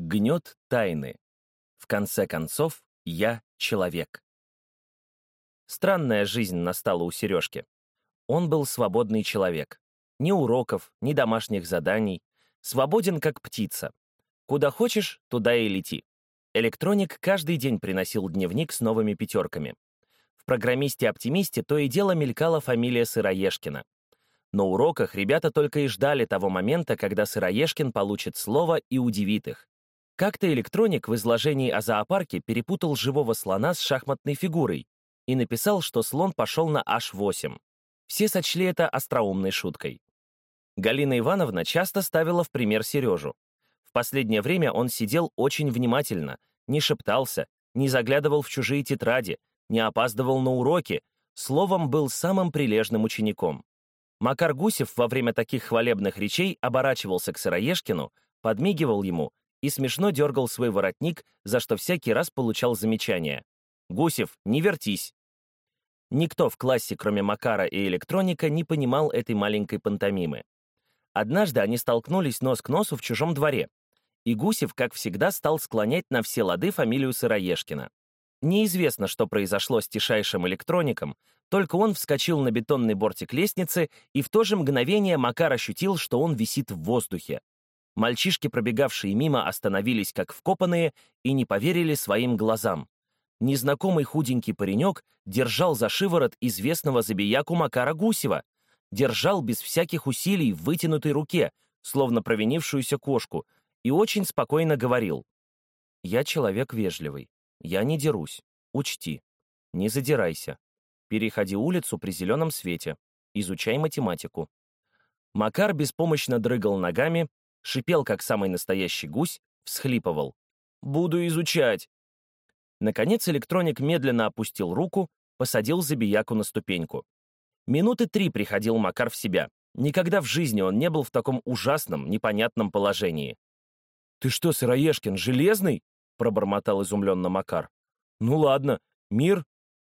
Гнет тайны. В конце концов, я человек. Странная жизнь настала у Сережки. Он был свободный человек. Ни уроков, ни домашних заданий. Свободен, как птица. Куда хочешь, туда и лети. Электроник каждый день приносил дневник с новыми пятерками. В программисте-оптимисте то и дело мелькала фамилия Сыроежкина. На уроках ребята только и ждали того момента, когда Сыроежкин получит слово и удивит их. Как-то электроник в изложении о зоопарке перепутал живого слона с шахматной фигурой и написал, что слон пошел на H8. Все сочли это остроумной шуткой. Галина Ивановна часто ставила в пример Сережу. В последнее время он сидел очень внимательно, не шептался, не заглядывал в чужие тетради, не опаздывал на уроки, словом, был самым прилежным учеником. Макар Гусев во время таких хвалебных речей оборачивался к Сыроежкину, подмигивал ему и смешно дергал свой воротник, за что всякий раз получал замечание. «Гусев, не вертись!» Никто в классе, кроме Макара и электроника, не понимал этой маленькой пантомимы. Однажды они столкнулись нос к носу в чужом дворе, и Гусев, как всегда, стал склонять на все лады фамилию Сыроежкина. Неизвестно, что произошло с тишайшим электроником, только он вскочил на бетонный бортик лестницы, и в то же мгновение Макар ощутил, что он висит в воздухе. Мальчишки, пробегавшие мимо, остановились как вкопанные и не поверили своим глазам. Незнакомый худенький паренек держал за шиворот известного забияку Макара Гусева, держал без всяких усилий в вытянутой руке, словно провинившуюся кошку, и очень спокойно говорил. «Я человек вежливый. Я не дерусь. Учти. Не задирайся. Переходи улицу при зеленом свете. Изучай математику. Макар беспомощно дрыгал ногами, шипел, как самый настоящий гусь, всхлипывал. «Буду изучать!» Наконец электроник медленно опустил руку, посадил забияку на ступеньку. Минуты три приходил Макар в себя. Никогда в жизни он не был в таком ужасном, непонятном положении. «Ты что, Сыроежкин, железный?» — пробормотал изумленно Макар. «Ну ладно, мир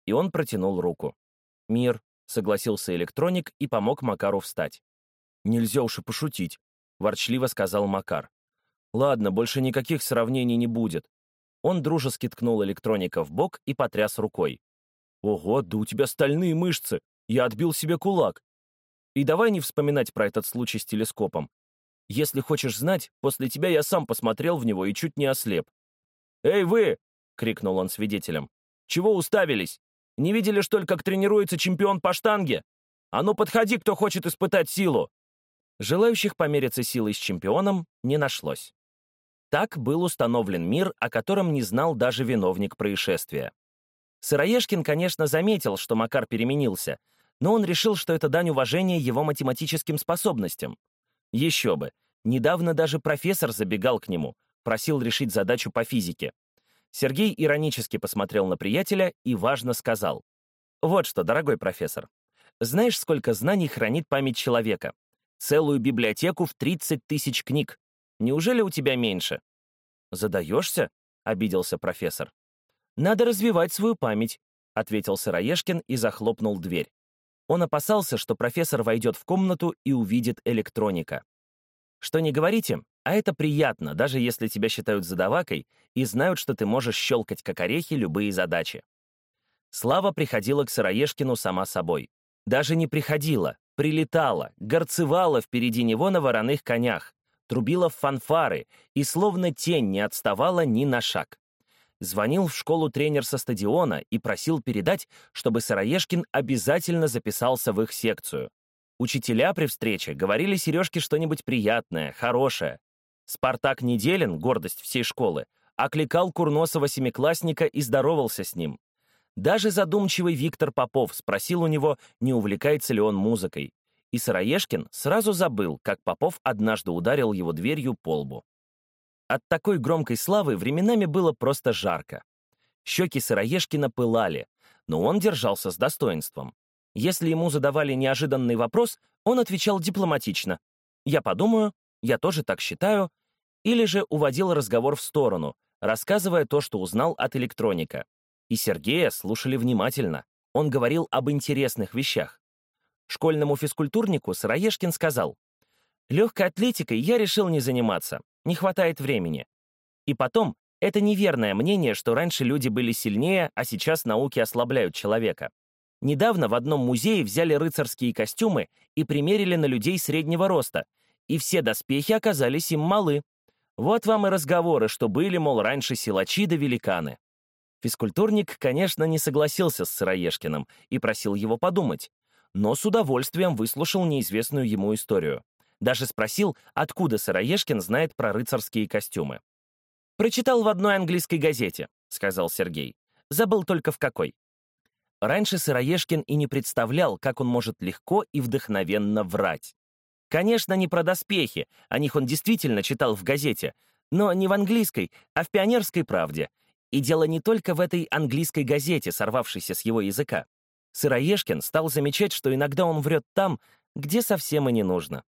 и он протянул руку. «Мир», — согласился электроник и помог Макару встать. «Нельзя уж и пошутить», — ворчливо сказал Макар. «Ладно, больше никаких сравнений не будет». Он дружески ткнул электроника в бок и потряс рукой. «Ого, да у тебя стальные мышцы! Я отбил себе кулак!» И давай не вспоминать про этот случай с телескопом. Если хочешь знать, после тебя я сам посмотрел в него и чуть не ослеп. «Эй, вы!» — крикнул он свидетелям. «Чего уставились? Не видели, что ли, как тренируется чемпион по штанге? А ну, подходи, кто хочет испытать силу!» Желающих помериться силой с чемпионом не нашлось. Так был установлен мир, о котором не знал даже виновник происшествия. Сыроежкин, конечно, заметил, что Макар переменился, но он решил, что это дань уважения его математическим способностям. Еще бы, недавно даже профессор забегал к нему, просил решить задачу по физике. Сергей иронически посмотрел на приятеля и важно сказал. «Вот что, дорогой профессор, знаешь, сколько знаний хранит память человека? Целую библиотеку в 30 тысяч книг. Неужели у тебя меньше?» «Задаешься?» — обиделся профессор. «Надо развивать свою память», — ответил Сыроежкин и захлопнул дверь. Он опасался, что профессор войдет в комнату и увидит электроника. Что не говорите, а это приятно, даже если тебя считают задавакой и знают, что ты можешь щелкать как орехи любые задачи. Слава приходила к Сыроежкину сама собой. Даже не приходила, прилетала, горцевала впереди него на вороных конях, трубила в фанфары и словно тень не отставала ни на шаг. Звонил в школу тренер со стадиона и просил передать, чтобы Сыроежкин обязательно записался в их секцию. Учителя при встрече говорили Сережке что-нибудь приятное, хорошее, Спартак Неделин, гордость всей школы, окликал курносого семиклассника и здоровался с ним. Даже задумчивый Виктор Попов спросил у него, не увлекается ли он музыкой. И Сыроежкин сразу забыл, как Попов однажды ударил его дверью по лбу. От такой громкой славы временами было просто жарко. Щеки Сыроежкина пылали, но он держался с достоинством. Если ему задавали неожиданный вопрос, он отвечал дипломатично. «Я подумаю, я тоже так считаю, или же уводил разговор в сторону, рассказывая то, что узнал от электроника. И Сергея слушали внимательно. Он говорил об интересных вещах. Школьному физкультурнику Сыроежкин сказал, «Легкой атлетикой я решил не заниматься, не хватает времени. И потом, это неверное мнение, что раньше люди были сильнее, а сейчас науки ослабляют человека. Недавно в одном музее взяли рыцарские костюмы и примерили на людей среднего роста, и все доспехи оказались им малы. Вот вам и разговоры, что были, мол, раньше силачи да великаны. Физкультурник, конечно, не согласился с Сыроежкиным и просил его подумать, но с удовольствием выслушал неизвестную ему историю. Даже спросил, откуда Сыроежкин знает про рыцарские костюмы. «Прочитал в одной английской газете», — сказал Сергей. «Забыл только в какой». Раньше Сыроежкин и не представлял, как он может легко и вдохновенно врать. Конечно, не про доспехи, о них он действительно читал в газете, но не в английской, а в пионерской правде. И дело не только в этой английской газете, сорвавшейся с его языка. Сыроежкин стал замечать, что иногда он врет там, где совсем и не нужно.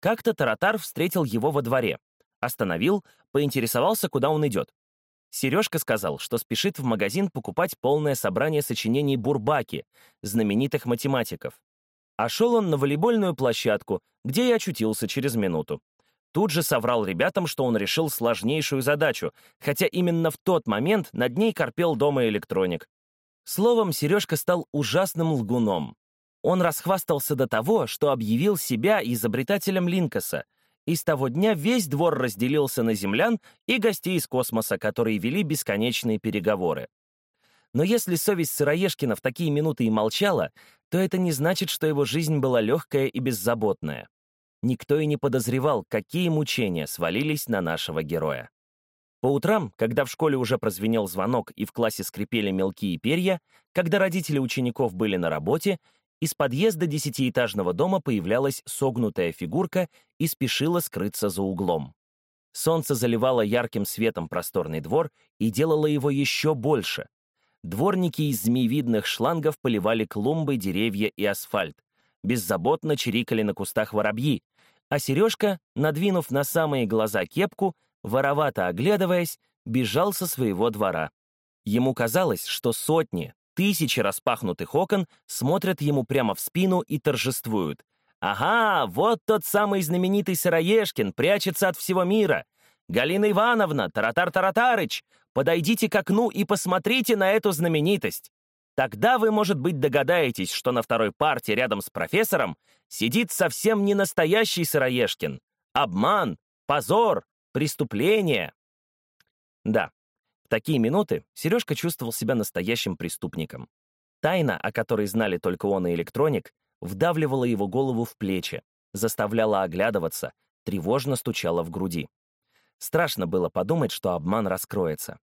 Как-то Таратар встретил его во дворе, остановил, поинтересовался, куда он идет. Сережка сказал, что спешит в магазин покупать полное собрание сочинений Бурбаки, знаменитых математиков. А шел он на волейбольную площадку, где и очутился через минуту. Тут же соврал ребятам, что он решил сложнейшую задачу, хотя именно в тот момент над ней корпел дома электроник. Словом, Сережка стал ужасным лгуном. Он расхвастался до того, что объявил себя изобретателем Линкоса — и с того дня весь двор разделился на землян и гостей из космоса, которые вели бесконечные переговоры. Но если совесть Сыроежкина в такие минуты и молчала, то это не значит, что его жизнь была легкая и беззаботная. Никто и не подозревал, какие мучения свалились на нашего героя. По утрам, когда в школе уже прозвенел звонок и в классе скрипели мелкие перья, когда родители учеников были на работе, из подъезда десятиэтажного дома появлялась согнутая фигурка и спешила скрыться за углом. Солнце заливало ярким светом просторный двор и делало его еще больше. Дворники из змеевидных шлангов поливали клумбы, деревья и асфальт. Беззаботно чирикали на кустах воробьи, а Сережка, надвинув на самые глаза кепку, воровато оглядываясь, бежал со своего двора. Ему казалось, что сотни, Тысячи распахнутых окон смотрят ему прямо в спину и торжествуют. «Ага, вот тот самый знаменитый Сыроежкин прячется от всего мира. Галина Ивановна, Таратар-Таратарыч, подойдите к окну и посмотрите на эту знаменитость. Тогда вы, может быть, догадаетесь, что на второй парте рядом с профессором сидит совсем не настоящий Сыроежкин. Обман, позор, преступление». Да, такие минуты Сережка чувствовал себя настоящим преступником. Тайна, о которой знали только он и электроник, вдавливала его голову в плечи, заставляла оглядываться, тревожно стучала в груди. Страшно было подумать, что обман раскроется.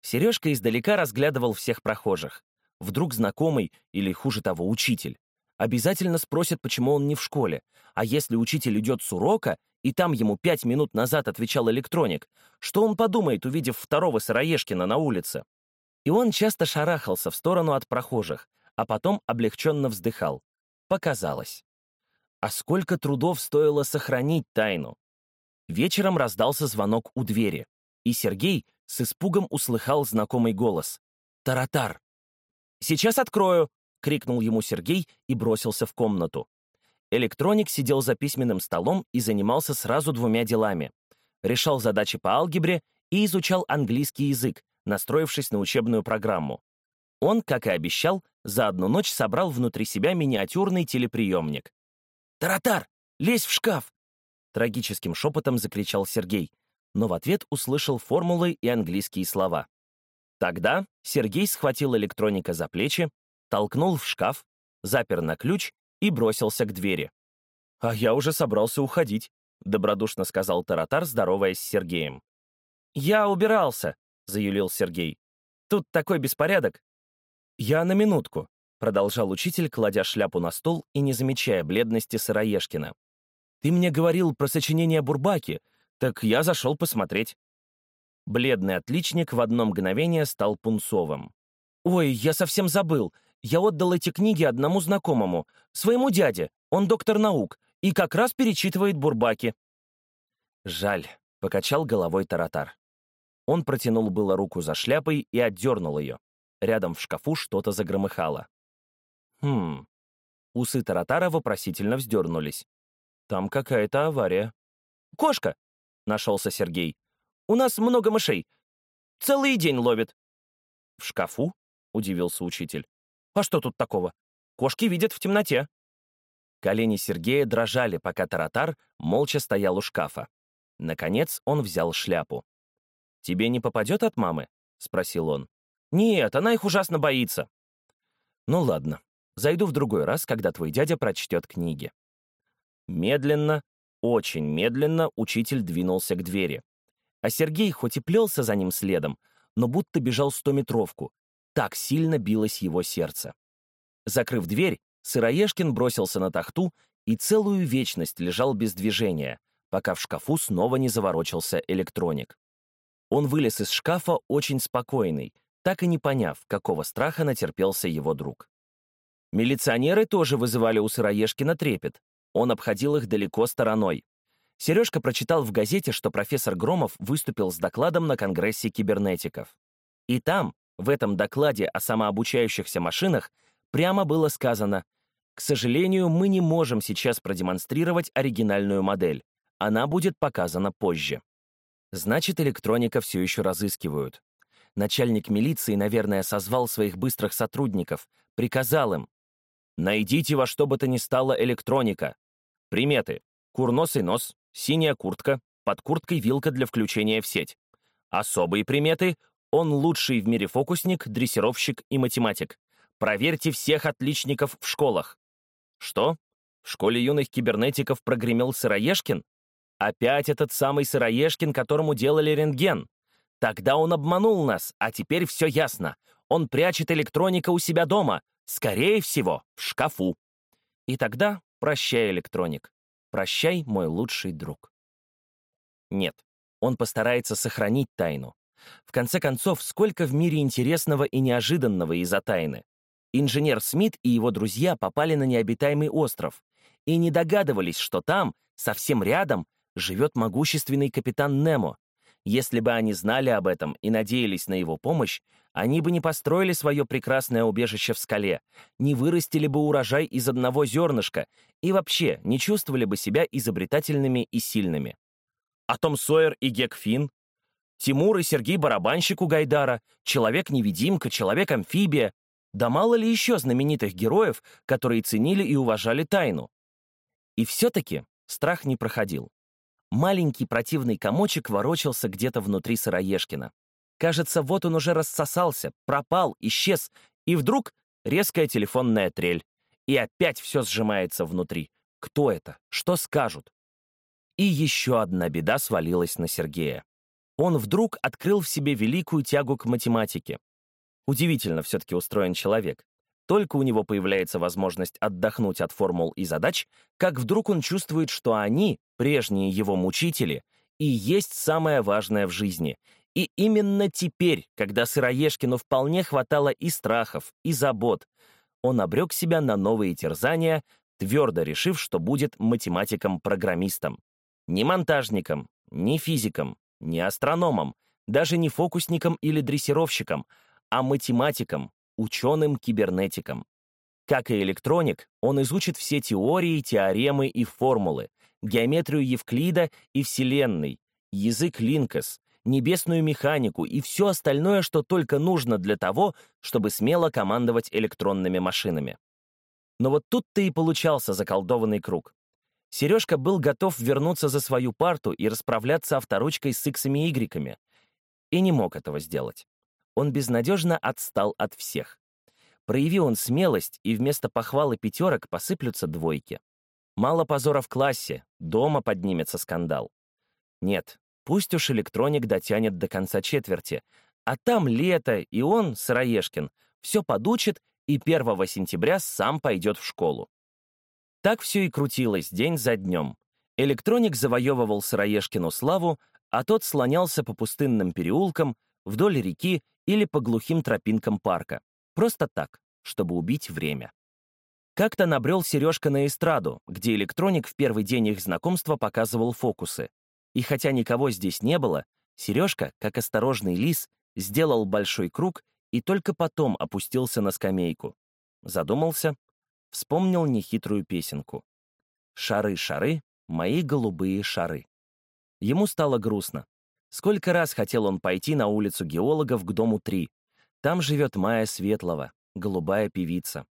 Сережка издалека разглядывал всех прохожих. Вдруг знакомый или, хуже того, учитель. Обязательно спросят, почему он не в школе. А если учитель идет с урока, и там ему пять минут назад отвечал электроник, что он подумает, увидев второго Сыроежкина на улице? И он часто шарахался в сторону от прохожих, а потом облегченно вздыхал. Показалось. А сколько трудов стоило сохранить тайну? Вечером раздался звонок у двери, и Сергей с испугом услыхал знакомый голос. «Таратар!» «Сейчас открою!» — крикнул ему Сергей и бросился в комнату. Электроник сидел за письменным столом и занимался сразу двумя делами. Решал задачи по алгебре и изучал английский язык, настроившись на учебную программу. Он, как и обещал, за одну ночь собрал внутри себя миниатюрный телеприемник. «Таратар, лезь в шкаф!» Трагическим шепотом закричал Сергей, но в ответ услышал формулы и английские слова. Тогда Сергей схватил электроника за плечи, толкнул в шкаф, запер на ключ и бросился к двери. «А я уже собрался уходить», — добродушно сказал Таратар, здороваясь с Сергеем. «Я убирался», — заюлил Сергей. «Тут такой беспорядок». «Я на минутку», — продолжал учитель, кладя шляпу на стол и не замечая бледности Сыроежкина. «Ты мне говорил про сочинение Бурбаки, так я зашел посмотреть». Бледный отличник в одно мгновение стал пунцовым. «Ой, я совсем забыл я отдал эти книги одному знакомому, своему дяде, он доктор наук, и как раз перечитывает Бурбаки». «Жаль», — покачал головой Таратар. Он протянул было руку за шляпой и отдернул ее. Рядом в шкафу что-то загромыхало. «Хм...» Усы Таратара вопросительно вздернулись. «Там какая-то авария». «Кошка!» — нашелся Сергей. У нас много мышей. Целый день ловит». «В шкафу?» — удивился учитель. «А что тут такого? Кошки видят в темноте». Колени Сергея дрожали, пока Таратар молча стоял у шкафа. Наконец он взял шляпу. «Тебе не попадет от мамы?» — спросил он. «Нет, она их ужасно боится». «Ну ладно, зайду в другой раз, когда твой дядя прочтет книги». Медленно, очень медленно учитель двинулся к двери. А Сергей хоть и плелся за ним следом, но будто бежал стометровку. Так сильно билось его сердце. Закрыв дверь, Сыроежкин бросился на тахту и целую вечность лежал без движения, пока в шкафу снова не заворочился электроник. Он вылез из шкафа очень спокойный, так и не поняв, какого страха натерпелся его друг. Милиционеры тоже вызывали у Сыроежкина трепет. Он обходил их далеко стороной. Сережка прочитал в газете, что профессор Громов выступил с докладом на Конгрессе кибернетиков. И там, в этом докладе о самообучающихся машинах, прямо было сказано, «К сожалению, мы не можем сейчас продемонстрировать оригинальную модель. Она будет показана позже». Значит, электроника все еще разыскивают. Начальник милиции, наверное, созвал своих быстрых сотрудников, приказал им «Найдите во что бы то ни стало электроника. Приметы. Курносый нос, синяя куртка, под курткой вилка для включения в сеть. Особые приметы — он лучший в мире фокусник, дрессировщик и математик. Проверьте всех отличников в школах. Что? В школе юных кибернетиков прогремел Сыроежкин? Опять этот самый Сыроежкин, которому делали рентген. Тогда он обманул нас, а теперь все ясно. Он прячет электроника у себя дома, скорее всего, в шкафу. И тогда прощай, электроник. Прощай, мой лучший друг. Нет, он постарается сохранить тайну. В конце концов, сколько в мире интересного и неожиданного из-за тайны. Инженер Смит и его друзья попали на необитаемый остров и не догадывались, что там, совсем рядом, живет могущественный капитан Немо. Если бы они знали об этом и надеялись на его помощь, они бы не построили свое прекрасное убежище в скале, не вырастили бы урожай из одного зернышка и вообще не чувствовали бы себя изобретательными и сильными. А Том Сойер и Гек Финн? Тимур и Сергей Барабанщик у Гайдара, Человек-невидимка, Человек-амфибия. Да мало ли еще знаменитых героев, которые ценили и уважали тайну. И все-таки страх не проходил. Маленький противный комочек ворочался где-то внутри Сыроежкина. Кажется, вот он уже рассосался, пропал, исчез, и вдруг резкая телефонная трель. И опять все сжимается внутри. Кто это? Что скажут? И еще одна беда свалилась на Сергея. Он вдруг открыл в себе великую тягу к математике. Удивительно все-таки устроен человек. Только у него появляется возможность отдохнуть от формул и задач, как вдруг он чувствует, что они, прежние его мучители, и есть самое важное в жизни. И именно теперь, когда Сыроежкину вполне хватало и страхов, и забот, он обрек себя на новые терзания, твердо решив, что будет математиком-программистом. Не монтажником, не физиком, не астрономом, даже не фокусником или дрессировщиком, а математиком, ученым-кибернетиком. Как и электроник, он изучит все теории, теоремы и формулы, геометрию Евклида и Вселенной, язык Линкос, небесную механику и все остальное, что только нужно для того, чтобы смело командовать электронными машинами. Но вот тут-то и получался заколдованный круг. Сережка был готов вернуться за свою парту и расправляться авторучкой с иксами и игреками. И не мог этого сделать он безнадежно отстал от всех. Прояви он смелость, и вместо похвалы пятерок посыплются двойки. Мало позора в классе, дома поднимется скандал. Нет, пусть уж электроник дотянет до конца четверти, а там лето, и он, Сыроежкин, все подучит и 1 сентября сам пойдет в школу. Так все и крутилось день за днем. Электроник завоевывал Сыроежкину славу, а тот слонялся по пустынным переулкам, вдоль реки или по глухим тропинкам парка. Просто так, чтобы убить время. Как-то набрел Сережка на эстраду, где электроник в первый день их знакомства показывал фокусы. И хотя никого здесь не было, Сережка, как осторожный лис, сделал большой круг и только потом опустился на скамейку. Задумался, вспомнил нехитрую песенку. «Шары, шары, мои голубые шары». Ему стало грустно. Сколько раз хотел он пойти на улицу геологов к дому 3. Там живет Майя Светлова, голубая певица.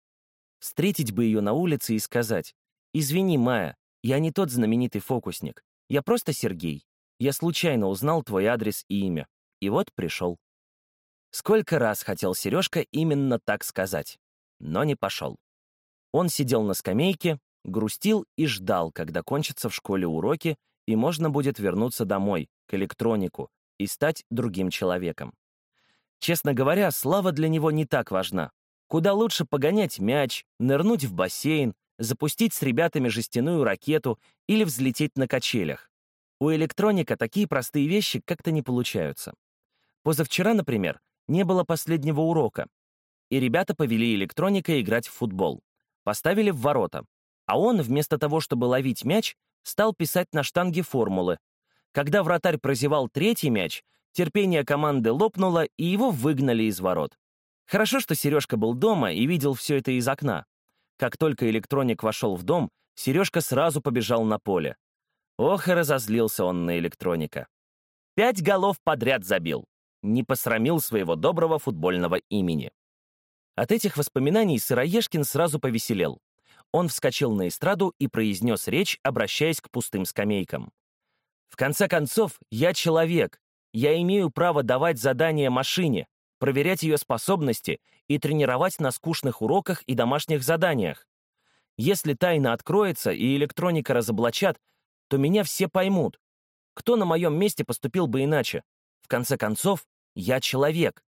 Встретить бы ее на улице и сказать, «Извини, Майя, я не тот знаменитый фокусник. Я просто Сергей. Я случайно узнал твой адрес и имя. И вот пришел». Сколько раз хотел Сережка именно так сказать, но не пошел. Он сидел на скамейке, грустил и ждал, когда кончатся в школе уроки, и можно будет вернуться домой, к электронику, и стать другим человеком. Честно говоря, слава для него не так важна. Куда лучше погонять мяч, нырнуть в бассейн, запустить с ребятами жестяную ракету или взлететь на качелях. У электроника такие простые вещи как-то не получаются. Позавчера, например, не было последнего урока, и ребята повели электроника играть в футбол. Поставили в ворота, а он, вместо того, чтобы ловить мяч, стал писать на штанге формулы. Когда вратарь прозевал третий мяч, терпение команды лопнуло, и его выгнали из ворот. Хорошо, что Сережка был дома и видел все это из окна. Как только электроник вошел в дом, Сережка сразу побежал на поле. Ох, и разозлился он на электроника. Пять голов подряд забил. Не посрамил своего доброго футбольного имени. От этих воспоминаний Сыроежкин сразу повеселел. Он вскочил на эстраду и произнес речь, обращаясь к пустым скамейкам. «В конце концов, я человек. Я имею право давать задания машине, проверять ее способности и тренировать на скучных уроках и домашних заданиях. Если тайна откроется и электроника разоблачат, то меня все поймут. Кто на моем месте поступил бы иначе? В конце концов, я человек.